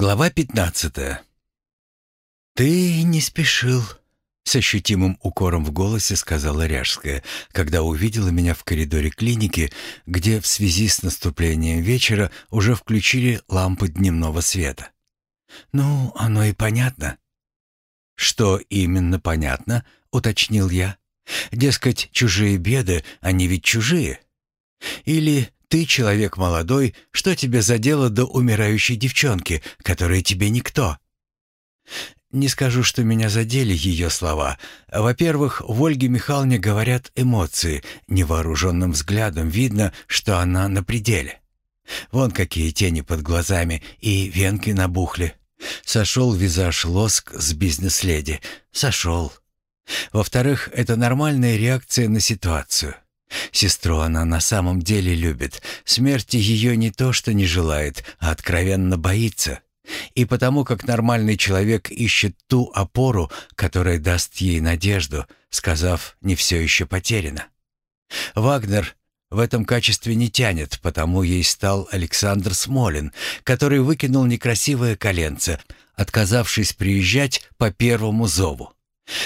Глава пятнадцатая. «Ты не спешил», — с ощутимым укором в голосе сказала Ряжская, когда увидела меня в коридоре клиники, где в связи с наступлением вечера уже включили лампы дневного света. «Ну, оно и понятно». «Что именно понятно?» — уточнил я. «Дескать, чужие беды, они ведь чужие». Или ты человек молодой, что тебе за дело до умирающей девчонки, которая тебе никто?» Не скажу, что меня задели ее слова. Во-первых, в Ольге Михайловне говорят эмоции. Невооруженным взглядом видно, что она на пределе. Вон какие тени под глазами и венки набухли. Сошел визаж лоск с бизнес-леди. Сошел. Во-вторых, это нормальная реакция на ситуацию. Сестру она на самом деле любит. Смерти ее не то что не желает, а откровенно боится. И потому как нормальный человек ищет ту опору, которая даст ей надежду, сказав «не все еще потеряно». Вагнер в этом качестве не тянет, потому ей стал Александр Смолин, который выкинул некрасивое коленце, отказавшись приезжать по первому зову.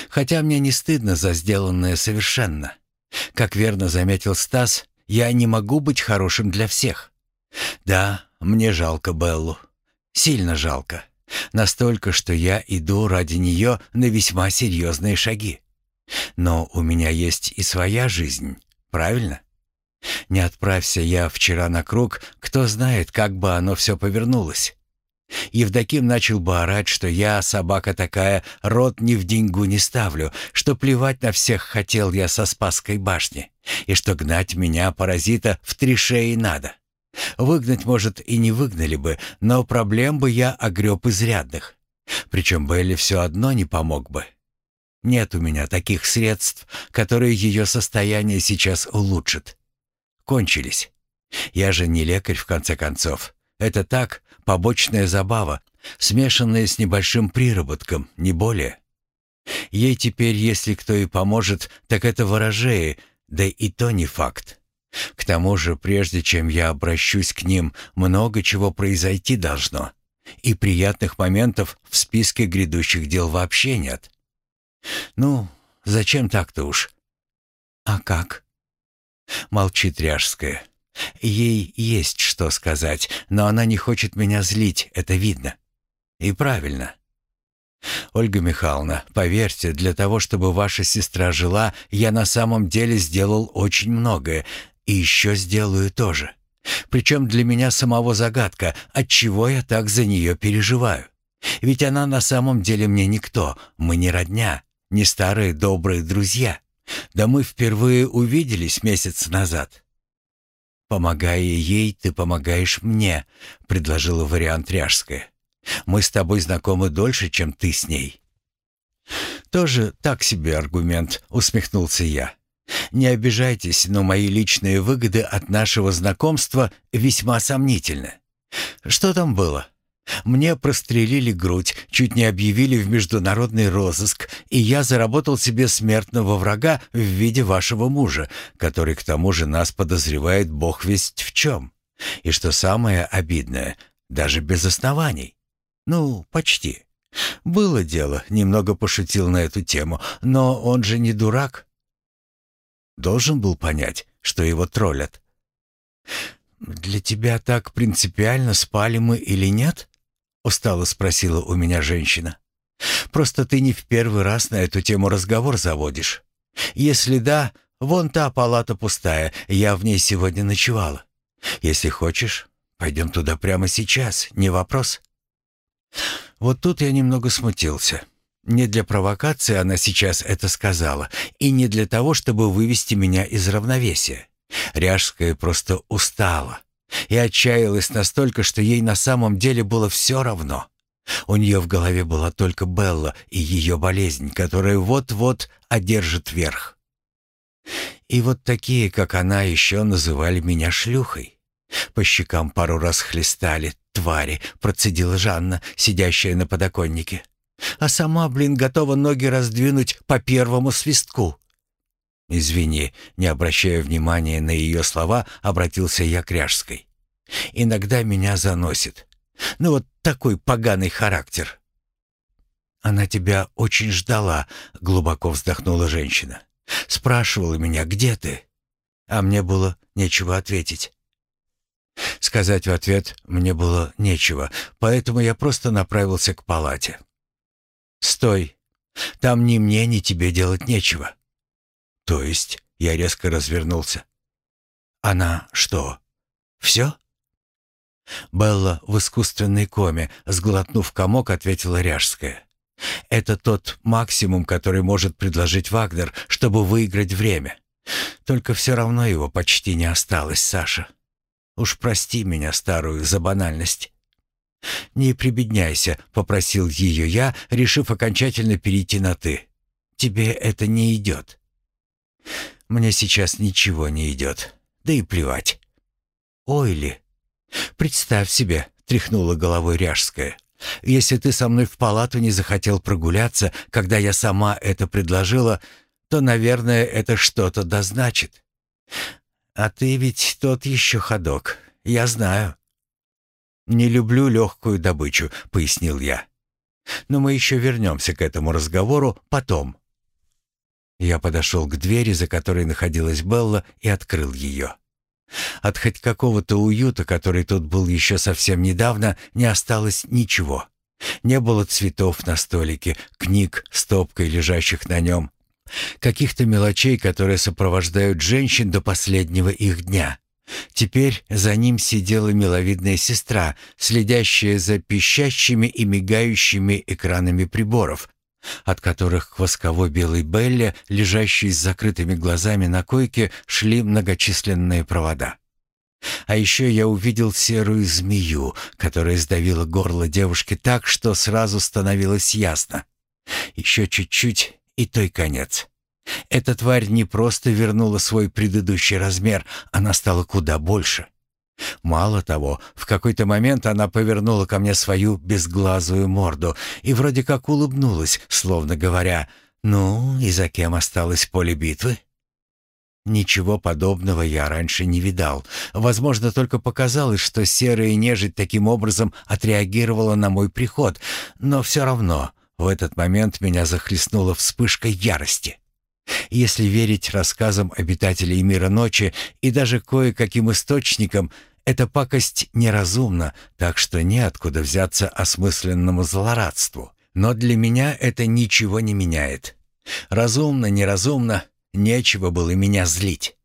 Хотя мне не стыдно за сделанное совершенно. Как верно заметил Стас, я не могу быть хорошим для всех. Да, мне жалко Беллу. Сильно жалко. Настолько, что я иду ради нее на весьма серьезные шаги. Но у меня есть и своя жизнь, правильно? Не отправься я вчера на круг, кто знает, как бы оно все повернулось. Евдоким начал бы орать, что я, собака такая, рот ни в деньгу не ставлю, что плевать на всех хотел я со Спасской башни, и что гнать меня, паразита, в три шеи надо. Выгнать, может, и не выгнали бы, но проблем бы я огреб изрядных. Причем Белли все одно не помог бы. Нет у меня таких средств, которые ее состояние сейчас улучшат. Кончились. Я же не лекарь, в конце концов. Это так, побочная забава, смешанная с небольшим приработком, не более. Ей теперь, если кто и поможет, так это ворожеи, да и то не факт. К тому же, прежде чем я обращусь к ним, много чего произойти должно. И приятных моментов в списке грядущих дел вообще нет. Ну, зачем так-то уж? А как? Молчит Ряжская. Ей есть что сказать, но она не хочет меня злить, это видно. И правильно. Ольга Михайловна, поверьте, для того, чтобы ваша сестра жила, я на самом деле сделал очень многое, и еще сделаю тоже. Причем для меня самого загадка, от чего я так за нее переживаю. Ведь она на самом деле мне никто, мы не родня, не старые добрые друзья. Да мы впервые увиделись месяц назад. «Помогая ей, ты помогаешь мне», — предложила вариант Ряжская. «Мы с тобой знакомы дольше, чем ты с ней». «Тоже так себе аргумент», — усмехнулся я. «Не обижайтесь, но мои личные выгоды от нашего знакомства весьма сомнительны. Что там было? Мне прострелили грудь, чуть не объявили в международный розыск, и я заработал себе смертного врага в виде вашего мужа, который к тому же нас подозревает бог весть в чем. И что самое обидное, даже без оснований. Ну, почти. Было дело, немного пошутил на эту тему, но он же не дурак. Должен был понять, что его троллят. «Для тебя так принципиально, спали мы или нет?» — устало спросила у меня женщина. «Просто ты не в первый раз на эту тему разговор заводишь. Если да, вон та палата пустая, я в ней сегодня ночевала. Если хочешь, пойдем туда прямо сейчас, не вопрос». Вот тут я немного смутился. Не для провокации она сейчас это сказала, и не для того, чтобы вывести меня из равновесия. Ряжская просто устала и отчаялась настолько, что ей на самом деле было все равно. У нее в голове была только Белла и ее болезнь, которая вот-вот одержит верх. И вот такие, как она, еще называли меня шлюхой. По щекам пару раз хлестали, твари, процедила Жанна, сидящая на подоконнике. А сама, блин, готова ноги раздвинуть по первому свистку. «Извини», — не обращая внимания на ее слова, обратился я к Ряжской. «Иногда меня заносит. Ну вот такой поганый характер?» «Она тебя очень ждала», — глубоко вздохнула женщина. «Спрашивала меня, где ты?» А мне было нечего ответить. Сказать в ответ мне было нечего, поэтому я просто направился к палате. «Стой! Там ни мне, ни тебе делать нечего». «То есть?» — я резко развернулся. «Она что, все?» Белла в искусственной коме, сглотнув комок, ответила Ряжская. «Это тот максимум, который может предложить Вагнер, чтобы выиграть время. Только все равно его почти не осталось, Саша. Уж прости меня, старую, за банальность». «Не прибедняйся», — попросил ее я, решив окончательно перейти на «ты». «Тебе это не идет». «Мне сейчас ничего не идет. Да и плевать». «Ой ли, представь себе», — тряхнула головой Ряжская. «Если ты со мной в палату не захотел прогуляться, когда я сама это предложила, то, наверное, это что-то дозначит. А ты ведь тот еще ходок, я знаю». «Не люблю легкую добычу», — пояснил я. «Но мы еще вернемся к этому разговору потом». Я подошел к двери, за которой находилась Белла, и открыл ее. От хоть какого-то уюта, который тут был еще совсем недавно, не осталось ничего. Не было цветов на столике, книг, стопкой лежащих на нем, каких-то мелочей, которые сопровождают женщин до последнего их дня. Теперь за ним сидела миловидная сестра, следящая за пищащими и мигающими экранами приборов, от которых к восково-белой Белле, лежащей с закрытыми глазами на койке, шли многочисленные провода. А еще я увидел серую змею, которая сдавила горло девушки так, что сразу становилось ясно. Еще чуть-чуть, и той конец. Эта тварь не просто вернула свой предыдущий размер, она стала куда больше. Мало того, в какой-то момент она повернула ко мне свою безглазую морду и вроде как улыбнулась, словно говоря, «Ну, и за кем осталось поле битвы?» Ничего подобного я раньше не видал. Возможно, только показалось, что серая нежить таким образом отреагировала на мой приход, но все равно в этот момент меня захлестнула вспышка ярости. Если верить рассказам обитателей мира ночи и даже кое-каким источникам, эта пакость неразумна, так что неоткуда взяться осмысленному злорадству. Но для меня это ничего не меняет. Разумно, неразумно, нечего было меня злить.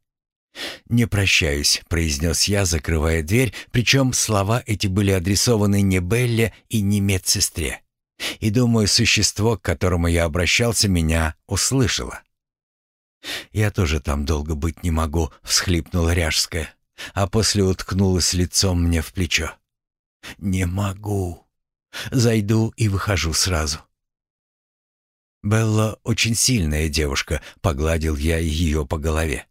«Не прощаюсь», — произнес я, закрывая дверь, причем слова эти были адресованы не Белле и не медсестре. И думаю, существо, к которому я обращался, меня услышало. «Я тоже там долго быть не могу», — всхлипнула Ряжская, а после уткнулась лицом мне в плечо. «Не могу. Зайду и выхожу сразу». «Белла очень сильная девушка», — погладил я ее по голове.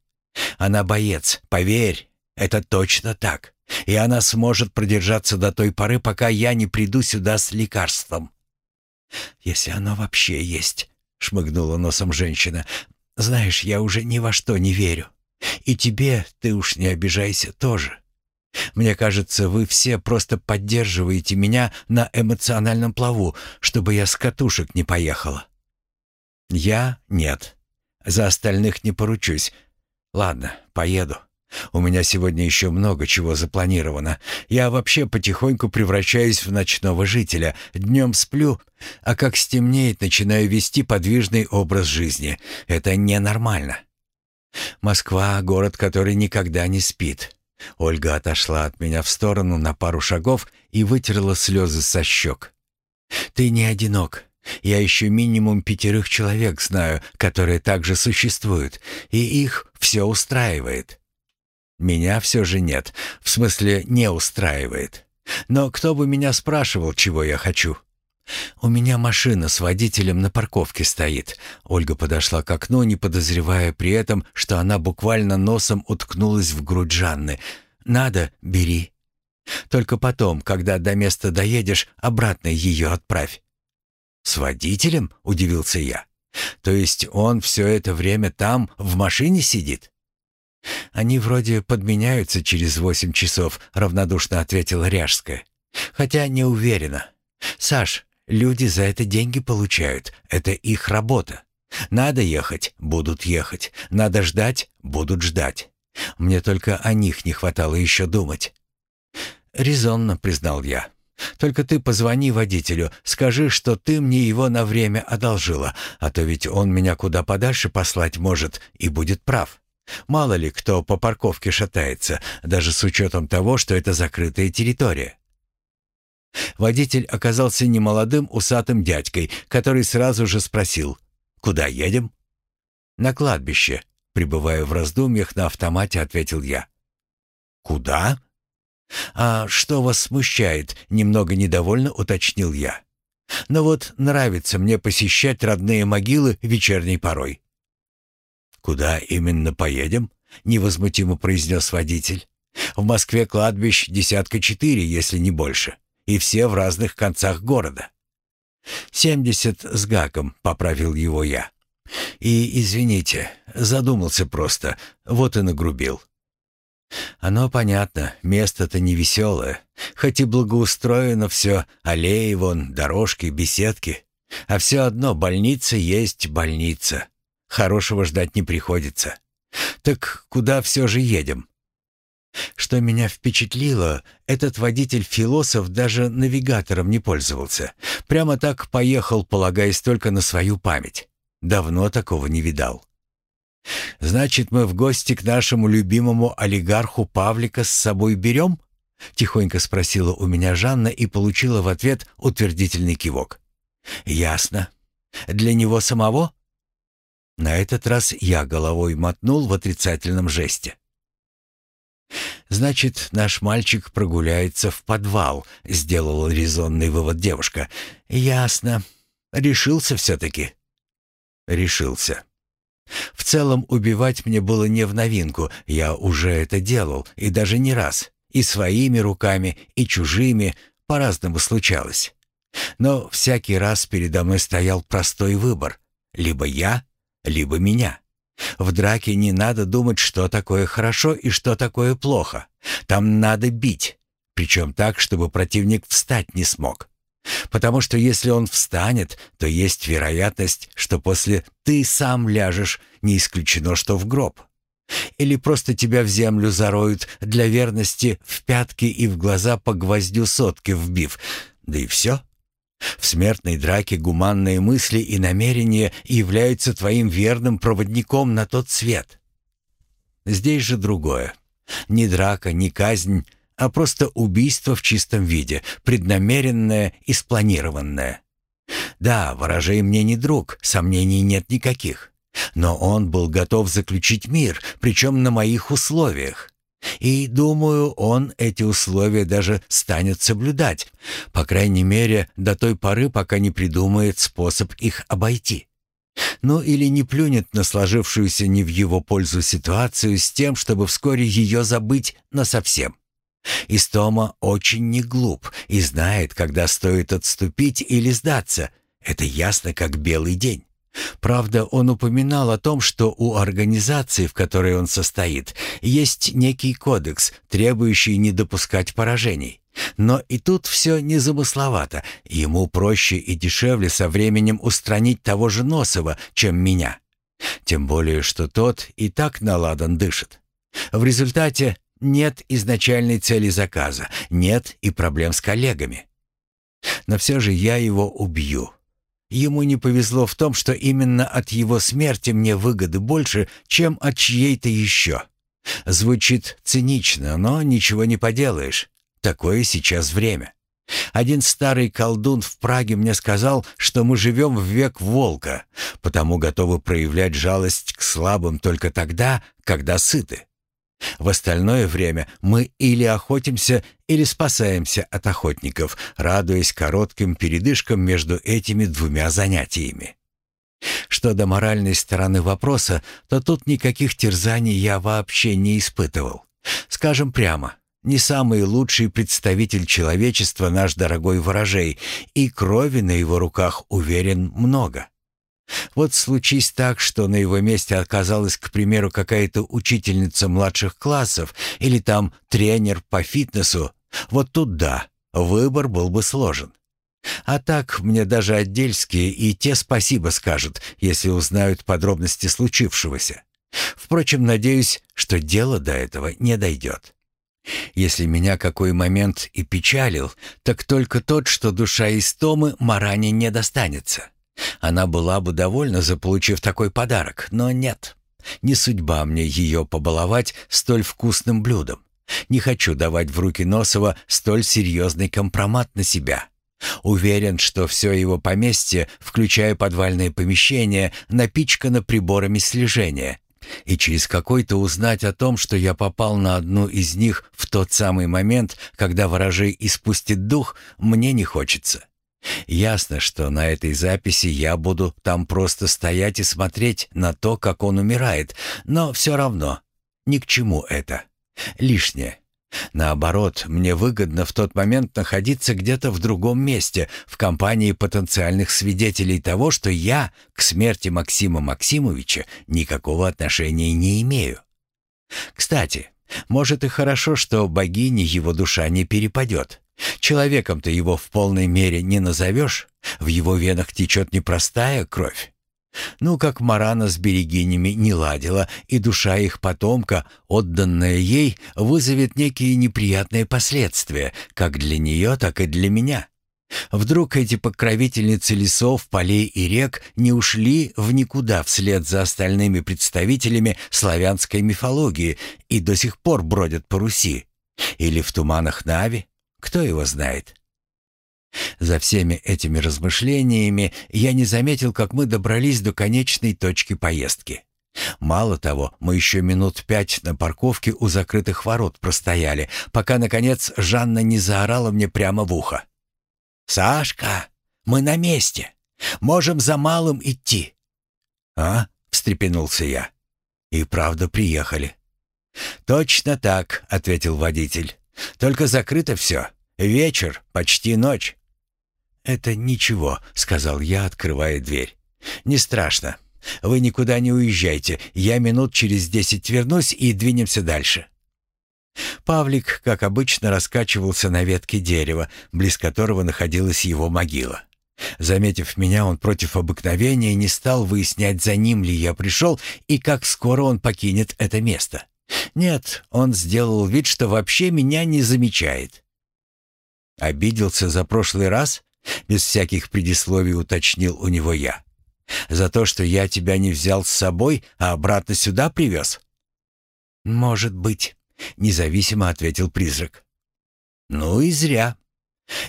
«Она боец, поверь, это точно так. И она сможет продержаться до той поры, пока я не приду сюда с лекарством. «Если оно вообще есть», — шмыгнула носом женщина. «Знаешь, я уже ни во что не верю. И тебе, ты уж не обижайся, тоже. Мне кажется, вы все просто поддерживаете меня на эмоциональном плаву, чтобы я с катушек не поехала». «Я — нет. За остальных не поручусь. Ладно, поеду. У меня сегодня еще много чего запланировано. Я вообще потихоньку превращаюсь в ночного жителя. Днем сплю, а как стемнеет, начинаю вести подвижный образ жизни. Это ненормально. Москва — город, который никогда не спит. Ольга отошла от меня в сторону на пару шагов и вытерла слезы со щек. «Ты не одинок. Я еще минимум пятерых человек знаю, которые также существуют, и их все устраивает. Меня все же нет, в смысле не устраивает. Но кто бы меня спрашивал, чего я хочу? У меня машина с водителем на парковке стоит. Ольга подошла к окну, не подозревая при этом, что она буквально носом уткнулась в грудь Жанны. Надо, бери. Только потом, когда до места доедешь, обратно ее отправь. С водителем? удивился я. То есть он все это время там в машине сидит? «Они вроде подменяются через восемь часов», — равнодушно ответила Ряжская. Хотя не уверена. Саш, люди за это деньги получают. Это их работа. Надо ехать — будут ехать. Надо ждать — будут ждать. Мне только о них не хватало еще думать. «Резонно», — признал я. «Только ты позвони водителю, скажи, что ты мне его на время одолжила, а то ведь он меня куда подальше послать может и будет прав. Мало ли кто по парковке шатается, даже с учетом того, что это закрытая территория». Водитель оказался немолодым усатым дядькой, который сразу же спросил «Куда едем?» «На кладбище», — пребывая в раздумьях на автомате, ответил я. «Куда?» «А что вас смущает?» — немного недовольно уточнил я. «Но вот нравится мне посещать родные могилы вечерней порой». «Куда именно поедем?» — невозмутимо произнес водитель. «В Москве кладбищ десятка четыре, если не больше, и все в разных концах города». «Семьдесят с гаком», — поправил его я. «И, извините, задумался просто, вот и нагрубил». Оно понятно, место-то невеселое. Хоть и благоустроено все, аллеи вон, дорожки, беседки. А все одно больница есть больница. Хорошего ждать не приходится. Так куда все же едем? Что меня впечатлило, этот водитель-философ даже навигатором не пользовался. Прямо так поехал, полагаясь только на свою память. Давно такого не видал. «Значит, мы в гости к нашему любимому олигарху Павлика с собой берем?» Тихонько спросила у меня Жанна и получила в ответ утвердительный кивок. «Ясно. Для него самого?» На этот раз я головой мотнул в отрицательном жесте. «Значит, наш мальчик прогуляется в подвал», — сделала резонный вывод девушка. «Ясно. Решился все-таки?» «Решился». В целом убивать мне было не в новинку, я уже это делал, и даже не раз, и своими руками, и чужими, по-разному случалось. Но всякий раз передо мной стоял простой выбор — либо я, либо меня. В драке не надо думать, что такое хорошо и что такое плохо. Там надо бить, причем так, чтобы противник встать не смог. Потому что если он встанет, то есть вероятность, что после ты сам ляжешь, не исключено, что в гроб. Или просто тебя в землю зароют для верности в пятки и в глаза по гвоздю сотки вбив. Да и все. В смертной драке гуманные мысли и намерения являются твоим верным проводником на тот свет. Здесь же другое. Ни драка, ни казнь а просто убийство в чистом виде, преднамеренное и спланированное. Да, ворожей мне не друг, сомнений нет никаких. Но он был готов заключить мир, причем на моих условиях. И, думаю, он эти условия даже станет соблюдать, по крайней мере, до той поры, пока не придумает способ их обойти. Ну или не плюнет на сложившуюся не в его пользу ситуацию с тем, чтобы вскоре ее забыть насовсем. Истома очень не глуп и знает, когда стоит отступить или сдаться. Это ясно, как белый день. Правда, он упоминал о том, что у организации, в которой он состоит, есть некий кодекс, требующий не допускать поражений. Но и тут все незамысловато. Ему проще и дешевле со временем устранить того же Носова, чем меня. Тем более, что тот и так наладан дышит. В результате нет изначальной цели заказа, нет и проблем с коллегами. Но все же я его убью. Ему не повезло в том, что именно от его смерти мне выгоды больше, чем от чьей-то еще. Звучит цинично, но ничего не поделаешь. Такое сейчас время. Один старый колдун в Праге мне сказал, что мы живем в век волка, потому готовы проявлять жалость к слабым только тогда, когда сыты. В остальное время мы или охотимся, или спасаемся от охотников, радуясь коротким передышкам между этими двумя занятиями. Что до моральной стороны вопроса, то тут никаких терзаний я вообще не испытывал. Скажем прямо, не самый лучший представитель человечества наш дорогой ворожей, и крови на его руках, уверен, много. Вот случись так, что на его месте оказалась, к примеру, какая-то учительница младших классов или там тренер по фитнесу, вот тут да, выбор был бы сложен. А так мне даже отдельские и те спасибо скажут, если узнают подробности случившегося. Впрочем, надеюсь, что дело до этого не дойдет. Если меня какой момент и печалил, так только тот, что душа Истомы Маране не достанется. Она была бы довольна, заполучив такой подарок, но нет. Не судьба мне ее побаловать столь вкусным блюдом. Не хочу давать в руки Носова столь серьезный компромат на себя. Уверен, что все его поместье, включая подвальные помещения, напичкано приборами слежения. И через какой-то узнать о том, что я попал на одну из них в тот самый момент, когда ворожей испустит дух, мне не хочется. Ясно, что на этой записи я буду там просто стоять и смотреть на то, как он умирает, но все равно ни к чему это. Лишнее. Наоборот, мне выгодно в тот момент находиться где-то в другом месте, в компании потенциальных свидетелей того, что я к смерти Максима Максимовича никакого отношения не имею. Кстати, может и хорошо, что богине его душа не перепадет. Человеком-то его в полной мере не назовешь, в его венах течет непростая кровь. Ну, как Марана с берегинями не ладила, и душа их потомка, отданная ей, вызовет некие неприятные последствия, как для нее, так и для меня. Вдруг эти покровительницы лесов, полей и рек не ушли в никуда вслед за остальными представителями славянской мифологии и до сих пор бродят по Руси? Или в туманах Нави? Кто его знает? За всеми этими размышлениями я не заметил, как мы добрались до конечной точки поездки. Мало того, мы еще минут пять на парковке у закрытых ворот простояли, пока, наконец, Жанна не заорала мне прямо в ухо. «Сашка, мы на месте. Можем за малым идти». «А?» — встрепенулся я. «И правда приехали». «Точно так», — ответил водитель. «Только закрыто все. Вечер, почти ночь». «Это ничего», — сказал я, открывая дверь. «Не страшно. Вы никуда не уезжайте. Я минут через десять вернусь и двинемся дальше». Павлик, как обычно, раскачивался на ветке дерева, близ которого находилась его могила. Заметив меня, он против обыкновения не стал выяснять, за ним ли я пришел и как скоро он покинет это место. Нет, он сделал вид, что вообще меня не замечает. Обиделся за прошлый раз? Без всяких предисловий уточнил у него я. «За то, что я тебя не взял с собой, а обратно сюда привез?» «Может быть», — независимо ответил призрак. «Ну и зря».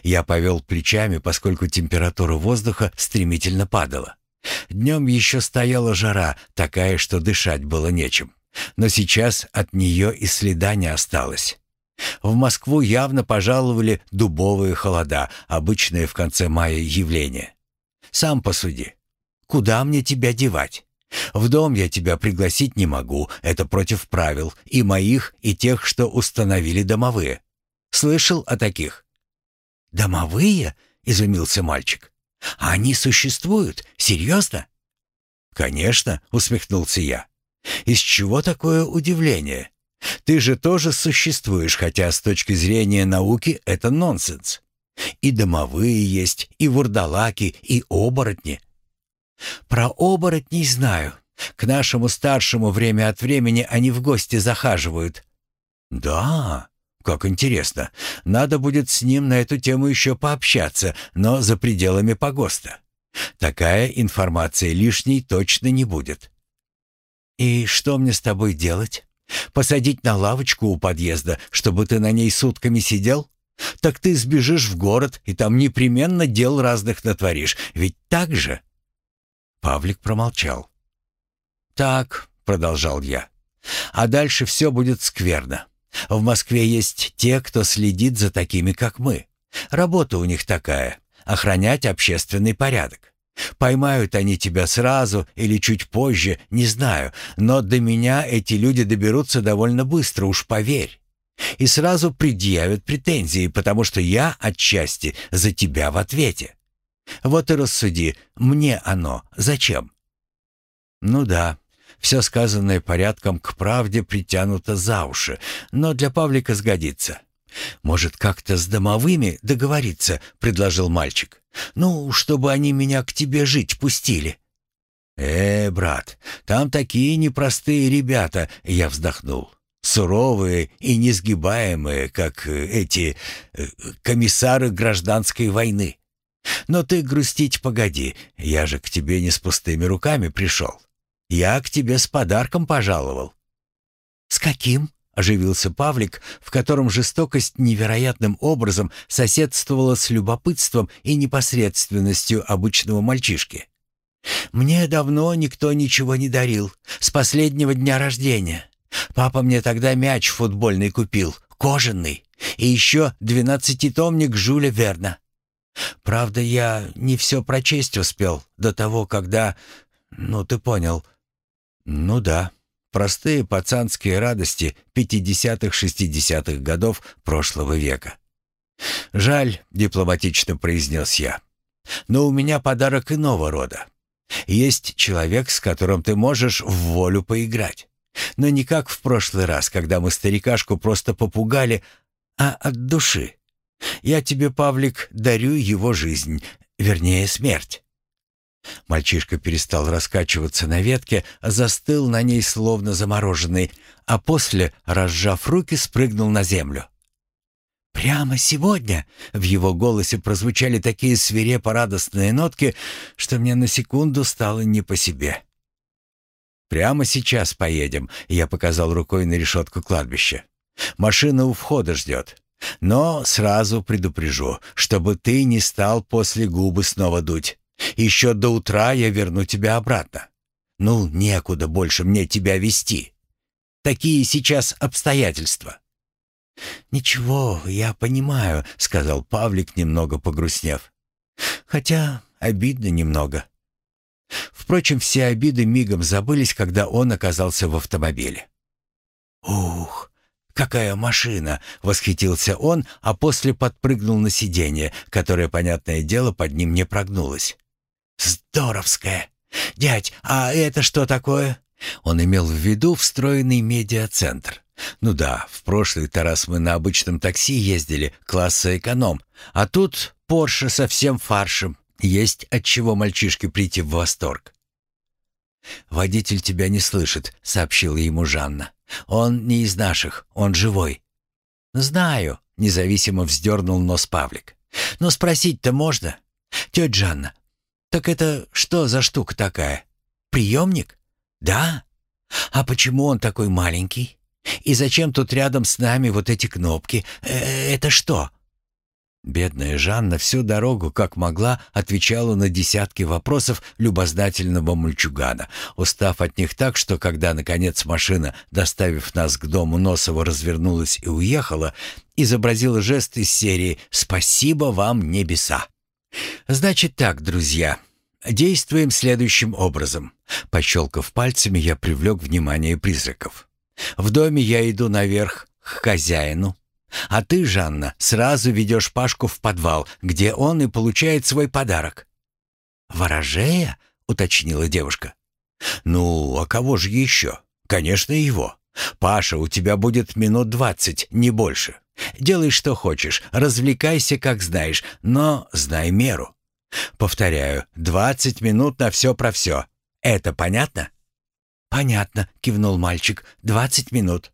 Я повел плечами, поскольку температура воздуха стремительно падала. Днем еще стояла жара, такая, что дышать было нечем. Но сейчас от нее и следа не осталось. В Москву явно пожаловали дубовые холода, обычное в конце мая явление. Сам посуди. Куда мне тебя девать? В дом я тебя пригласить не могу, это против правил, и моих, и тех, что установили домовые. Слышал о таких? Домовые? Изумился мальчик. А они существуют? Серьезно? Конечно, усмехнулся я. Из чего такое удивление? Ты же тоже существуешь, хотя с точки зрения науки это нонсенс. И домовые есть, и вурдалаки, и оборотни. Про оборотней знаю. К нашему старшему время от времени они в гости захаживают. Да, как интересно. Надо будет с ним на эту тему еще пообщаться, но за пределами погоста. Такая информация лишней точно не будет. И что мне с тобой делать? Посадить на лавочку у подъезда, чтобы ты на ней сутками сидел? Так ты сбежишь в город и там непременно дел разных натворишь, ведь так же?» Павлик промолчал. «Так», — продолжал я, — «а дальше все будет скверно. В Москве есть те, кто следит за такими, как мы. Работа у них такая — охранять общественный порядок. Поймают они тебя сразу или чуть позже, не знаю, но до меня эти люди доберутся довольно быстро, уж поверь. И сразу предъявят претензии, потому что я отчасти за тебя в ответе. Вот и рассуди, мне оно зачем? Ну да, все сказанное порядком к правде притянуто за уши, но для Павлика сгодится. «Может, как-то с домовыми договориться?» — предложил мальчик. «Ну, чтобы они меня к тебе жить пустили». «Э, брат, там такие непростые ребята», — я вздохнул. «Суровые и несгибаемые, как э, эти э, комиссары гражданской войны. Но ты грустить погоди, я же к тебе не с пустыми руками пришел. Я к тебе с подарком пожаловал». «С каким?» — оживился Павлик, в котором жестокость невероятным образом соседствовала с любопытством и непосредственностью обычного мальчишки. «Мне давно никто ничего не дарил, с последнего дня рождения. Папа мне тогда мяч футбольный купил, кожаный, и еще двенадцатитомник Жюля Верна. Правда, я не все прочесть успел до того, когда... Ну, ты понял». «Ну да», Простые пацанские радости 50-х-60-х годов прошлого века. «Жаль», — дипломатично произнес я, — «но у меня подарок иного рода. Есть человек, с которым ты можешь в волю поиграть. Но не как в прошлый раз, когда мы старикашку просто попугали, а от души. Я тебе, Павлик, дарю его жизнь, вернее, смерть. Мальчишка перестал раскачиваться на ветке, застыл на ней словно замороженный, а после, разжав руки, спрыгнул на землю. «Прямо сегодня?» — в его голосе прозвучали такие свирепо-радостные нотки, что мне на секунду стало не по себе. «Прямо сейчас поедем», — я показал рукой на решетку кладбища. «Машина у входа ждет. Но сразу предупрежу, чтобы ты не стал после губы снова дуть. Еще до утра я верну тебя обратно. Ну, некуда больше мне тебя вести. Такие сейчас обстоятельства». «Ничего, я понимаю», — сказал Павлик, немного погрустнев. «Хотя обидно немного». Впрочем, все обиды мигом забылись, когда он оказался в автомобиле. «Ух, какая машина!» — восхитился он, а после подпрыгнул на сиденье, которое, понятное дело, под ним не прогнулось. «Здоровская! Дядь, а это что такое?» Он имел в виду встроенный медиацентр. «Ну да, в прошлый раз мы на обычном такси ездили, класса эконом, а тут Порше со всем фаршем. Есть от чего мальчишке прийти в восторг». «Водитель тебя не слышит», — сообщила ему Жанна. «Он не из наших, он живой». «Знаю», — независимо вздернул нос Павлик. «Но спросить-то можно? Тетя Жанна, «Так это что за штука такая? Приемник? Да? А почему он такой маленький? И зачем тут рядом с нами вот эти кнопки? Э это что?» Бедная Жанна всю дорогу, как могла, отвечала на десятки вопросов любознательного мальчугана, устав от них так, что когда, наконец, машина, доставив нас к дому Носова, развернулась и уехала, изобразила жест из серии «Спасибо вам, небеса». «Значит так, друзья, действуем следующим образом». Пощелкав пальцами, я привлек внимание призраков. «В доме я иду наверх к хозяину, а ты, Жанна, сразу ведешь Пашку в подвал, где он и получает свой подарок». «Ворожея?» — уточнила девушка. «Ну, а кого же еще? Конечно, его. Паша, у тебя будет минут двадцать, не больше. Делай, что хочешь, развлекайся, как знаешь, но знай меру. Повторяю, двадцать минут на все про все. Это понятно?» «Понятно», — кивнул мальчик. «Двадцать минут».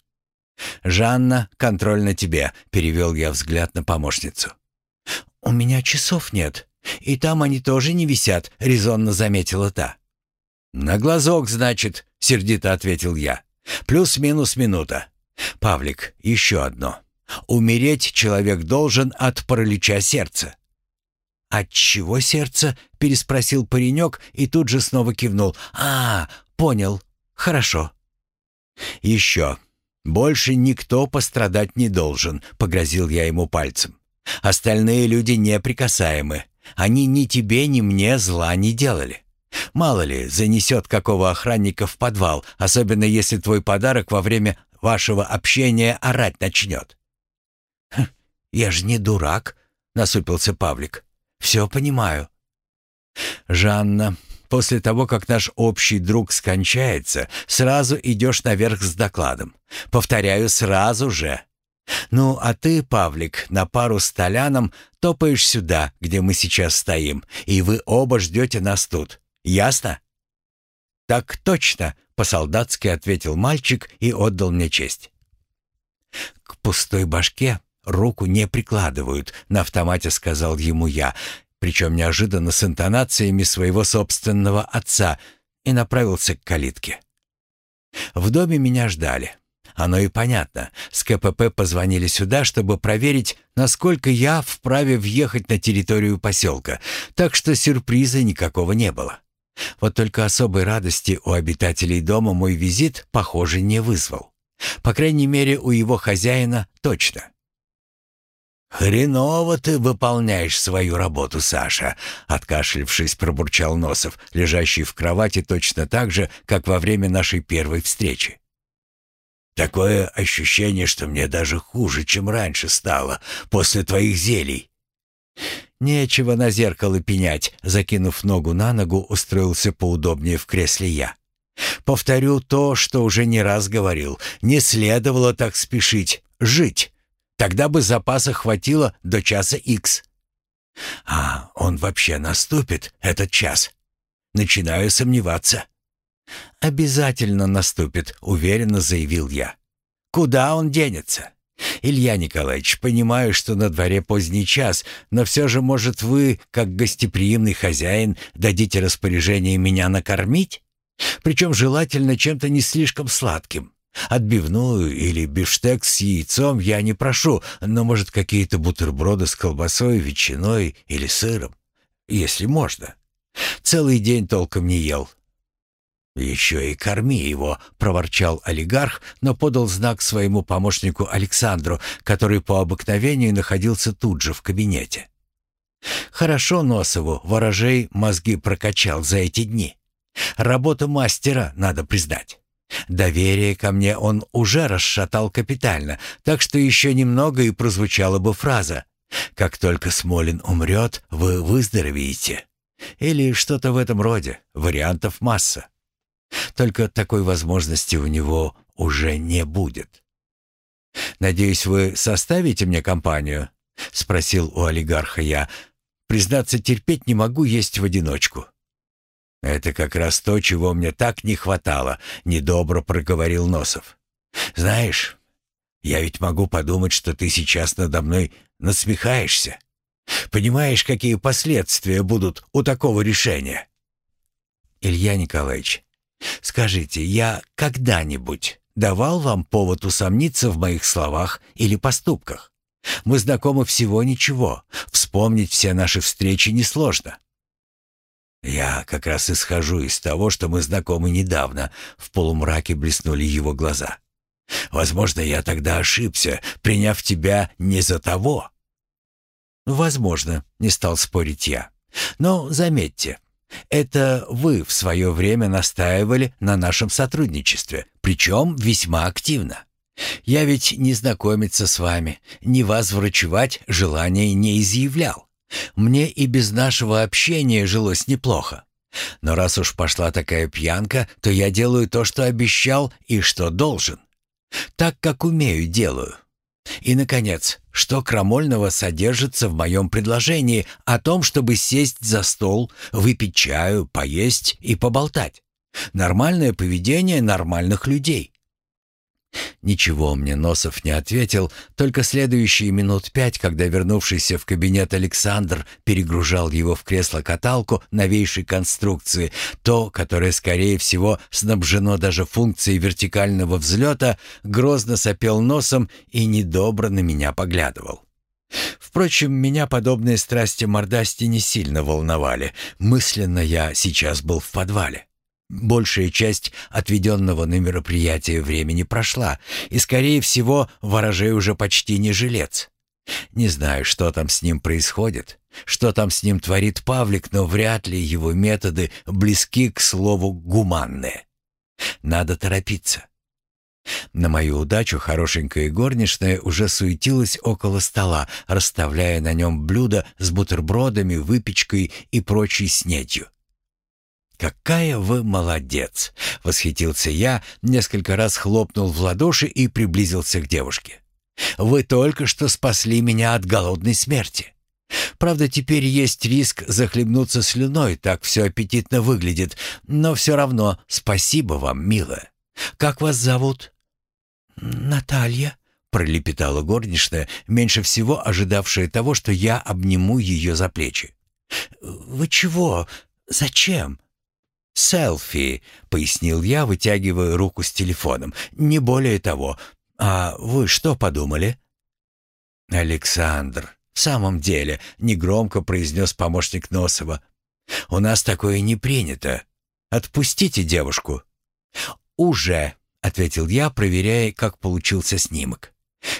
«Жанна, контроль на тебе», — перевел я взгляд на помощницу. «У меня часов нет, и там они тоже не висят», — резонно заметила та. «На глазок, значит», — сердито ответил я. «Плюс-минус минута. Павлик, еще одно. Умереть человек должен от паралича сердца. «От чего сердце?» — переспросил паренек и тут же снова кивнул. «А, понял. Хорошо». «Еще. Больше никто пострадать не должен», — погрозил я ему пальцем. «Остальные люди неприкасаемы. Они ни тебе, ни мне зла не делали. Мало ли, занесет какого охранника в подвал, особенно если твой подарок во время вашего общения орать начнет. «Я же не дурак», — насупился Павлик. «Все понимаю». «Жанна, после того, как наш общий друг скончается, сразу идешь наверх с докладом. Повторяю, сразу же. «Ну, а ты, Павлик, на пару с Толяном топаешь сюда, где мы сейчас стоим, и вы оба ждете нас тут. Ясно?» «Так точно», — по-солдатски ответил мальчик и отдал мне честь. «К пустой башке руку не прикладывают», — на автомате сказал ему я, причем неожиданно с интонациями своего собственного отца, и направился к калитке. В доме меня ждали. Оно и понятно. С КПП позвонили сюда, чтобы проверить, насколько я вправе въехать на территорию поселка, так что сюрприза никакого не было. Вот только особой радости у обитателей дома мой визит, похоже, не вызвал. По крайней мере, у его хозяина точно. «Хреново ты выполняешь свою работу, Саша», — откашлившись, пробурчал Носов, лежащий в кровати точно так же, как во время нашей первой встречи. «Такое ощущение, что мне даже хуже, чем раньше стало, после твоих зелий». «Нечего на зеркало пенять», — закинув ногу на ногу, устроился поудобнее в кресле я. «Повторю то, что уже не раз говорил. Не следовало так спешить. Жить». Тогда бы запаса хватило до часа икс. А он вообще наступит, этот час? Начинаю сомневаться. «Обязательно наступит», — уверенно заявил я. «Куда он денется?» «Илья Николаевич, понимаю, что на дворе поздний час, но все же, может, вы, как гостеприимный хозяин, дадите распоряжение меня накормить? Причем желательно чем-то не слишком сладким. Отбивную или бифштекс с яйцом я не прошу, но, может, какие-то бутерброды с колбасой, ветчиной или сыром, если можно. Целый день толком не ел. «Еще и корми его», — проворчал олигарх, но подал знак своему помощнику Александру, который по обыкновению находился тут же в кабинете. Хорошо Носову ворожей мозги прокачал за эти дни. Работа мастера, надо признать. Доверие ко мне он уже расшатал капитально, так что еще немного и прозвучала бы фраза «Как только Смолин умрет, вы выздоровеете». Или что-то в этом роде, вариантов масса. Только такой возможности у него уже не будет. «Надеюсь, вы составите мне компанию?» — спросил у олигарха я. «Признаться, терпеть не могу есть в одиночку». «Это как раз то, чего мне так не хватало», — недобро проговорил Носов. «Знаешь, я ведь могу подумать, что ты сейчас надо мной насмехаешься. Понимаешь, какие последствия будут у такого решения?» «Илья Николаевич, скажите, я когда-нибудь давал вам повод усомниться в моих словах или поступках? Мы знакомы всего ничего, вспомнить все наши встречи несложно. «Я как раз исхожу из того, что мы знакомы недавно», — в полумраке блеснули его глаза. «Возможно, я тогда ошибся, приняв тебя не за того». «Возможно», — не стал спорить я. «Но заметьте, это вы в свое время настаивали на нашем сотрудничестве, причем весьма активно. Я ведь не знакомиться с вами, не вас врачевать желания не изъявлял. Мне и без нашего общения жилось неплохо. Но раз уж пошла такая пьянка, то я делаю то, что обещал и что должен. Так, как умею, делаю. И, наконец, что крамольного содержится в моем предложении о том, чтобы сесть за стол, выпить чаю, поесть и поболтать? Нормальное поведение нормальных людей. Ничего мне Носов не ответил, только следующие минут пять, когда вернувшийся в кабинет Александр перегружал его в кресло-каталку новейшей конструкции, то, которое, скорее всего, снабжено даже функцией вертикального взлета, грозно сопел носом и недобро на меня поглядывал. Впрочем, меня подобные страсти мордасти не сильно волновали. Мысленно я сейчас был в подвале. Большая часть отведенного на мероприятие времени прошла, и, скорее всего, ворожей уже почти не жилец. Не знаю, что там с ним происходит, что там с ним творит Павлик, но вряд ли его методы близки к слову «гуманные». Надо торопиться. На мою удачу хорошенькая горничная уже суетилась около стола, расставляя на нем блюда с бутербродами, выпечкой и прочей снедью. «Какая вы молодец!» — восхитился я, несколько раз хлопнул в ладоши и приблизился к девушке. Вы только что спасли меня от голодной смерти. Правда, теперь есть риск захлебнуться слюной, так все аппетитно выглядит, но все равно спасибо вам, милая. Как вас зовут?» «Наталья», — пролепетала горничная, меньше всего ожидавшая того, что я обниму ее за плечи. «Вы чего? Зачем?» «Селфи», — пояснил я, вытягивая руку с телефоном. «Не более того. А вы что подумали?» «Александр, в самом деле», — негромко произнес помощник Носова. «У нас такое не принято. Отпустите девушку». «Уже», — ответил я, проверяя, как получился снимок.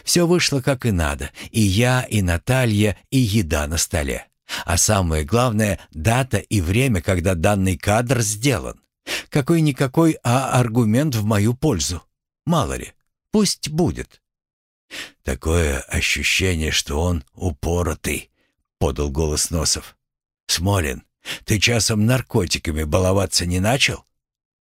«Все вышло как и надо. И я, и Наталья, и еда на столе. А самое главное — дата и время, когда данный кадр сделан. Какой-никакой, а аргумент в мою пользу. Мало ли, пусть будет. «Такое ощущение, что он упоротый», — подал голос Носов. «Смолин, ты часом наркотиками баловаться не начал?»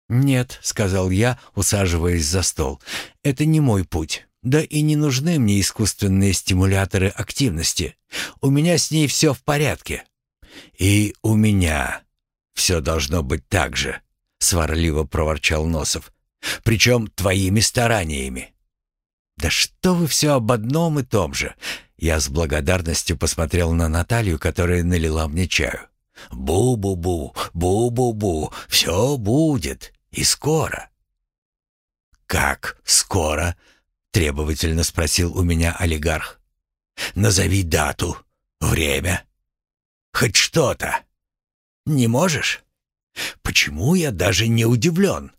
«Нет», — сказал я, усаживаясь за стол, — «это не мой путь. Да и не нужны мне искусственные стимуляторы активности. У меня с ней все в порядке. И у меня все должно быть так же, сварливо проворчал Носов. Причем твоими стараниями. Да что вы все об одном и том же? Я с благодарностью посмотрел на Наталью, которая налила мне чаю. Бу-бу-бу, бу-бу-бу, все будет и скоро. Как скоро? Требовательно спросил у меня олигарх. «Назови дату, время, хоть что-то. Не можешь? Почему я даже не удивлен?»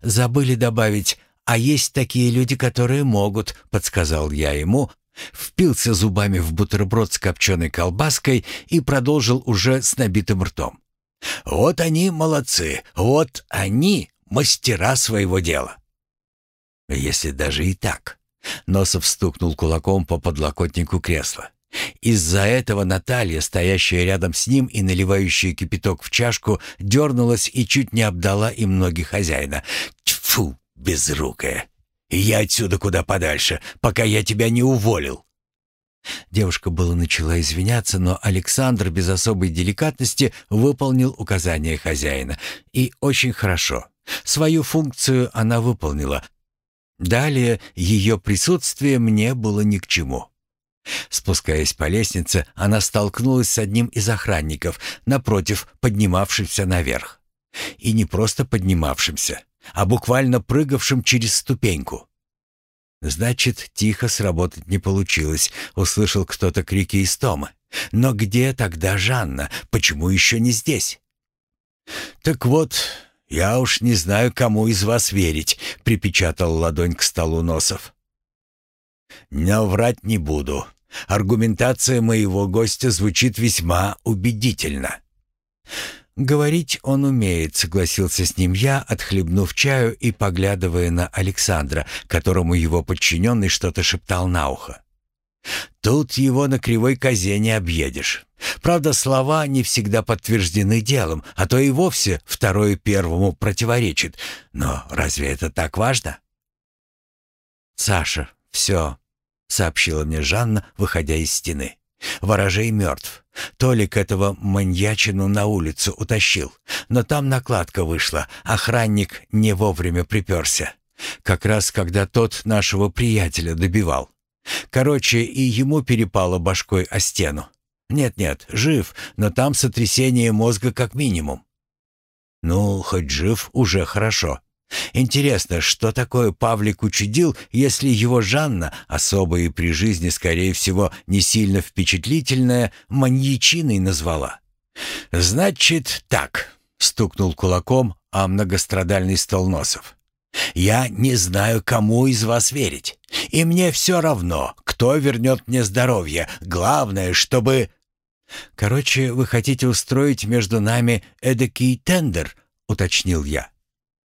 «Забыли добавить, а есть такие люди, которые могут», — подсказал я ему, впился зубами в бутерброд с копченой колбаской и продолжил уже с набитым ртом. «Вот они молодцы, вот они мастера своего дела. Если даже и так. Носов стукнул кулаком по подлокотнику кресла. Из-за этого Наталья, стоящая рядом с ним и наливающая кипяток в чашку, дернулась и чуть не обдала им ноги хозяина. «Тьфу, безрукая! Я отсюда куда подальше, пока я тебя не уволил!» Девушка было начала извиняться, но Александр без особой деликатности выполнил указания хозяина. И очень хорошо. Свою функцию она выполнила, Далее ее присутствие мне было ни к чему. Спускаясь по лестнице, она столкнулась с одним из охранников, напротив, поднимавшимся наверх. И не просто поднимавшимся, а буквально прыгавшим через ступеньку. «Значит, тихо сработать не получилось», — услышал кто-то крики из Тома. «Но где тогда Жанна? Почему еще не здесь?» «Так вот, «Я уж не знаю, кому из вас верить», — припечатал ладонь к столу Носов. «Но врать не буду. Аргументация моего гостя звучит весьма убедительно». «Говорить он умеет», — согласился с ним я, отхлебнув чаю и поглядывая на Александра, которому его подчиненный что-то шептал на ухо. Тут его на кривой козе не объедешь. Правда, слова не всегда подтверждены делом, а то и вовсе второе первому противоречит. Но разве это так важно? «Саша, все», — сообщила мне Жанна, выходя из стены. «Ворожей мертв. Толик этого маньячину на улицу утащил. Но там накладка вышла, охранник не вовремя приперся. Как раз когда тот нашего приятеля добивал. Короче, и ему перепало башкой о стену. Нет-нет, жив, но там сотрясение мозга как минимум. Ну, хоть жив, уже хорошо. Интересно, что такое Павлик учудил, если его Жанна, особая и при жизни, скорее всего, не сильно впечатлительная, маньячиной назвала? «Значит, так», — стукнул кулаком о многострадальный стол носов. Я не знаю, кому из вас верить. И мне все равно, кто вернет мне здоровье. Главное, чтобы...» «Короче, вы хотите устроить между нами эдакий тендер?» — уточнил я.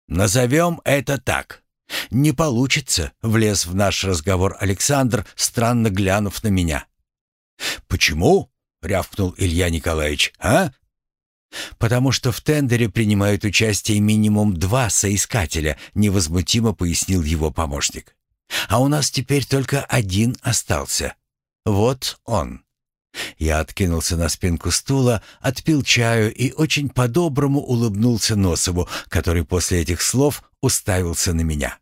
«Назовем это так. Не получится», — влез в наш разговор Александр, странно глянув на меня. «Почему?» — рявкнул Илья Николаевич. «А? «Потому что в тендере принимают участие минимум два соискателя», — невозмутимо пояснил его помощник. А у нас теперь только один остался. Вот он». Я откинулся на спинку стула, отпил чаю и очень по-доброму улыбнулся Носову, который после этих слов уставился на меня.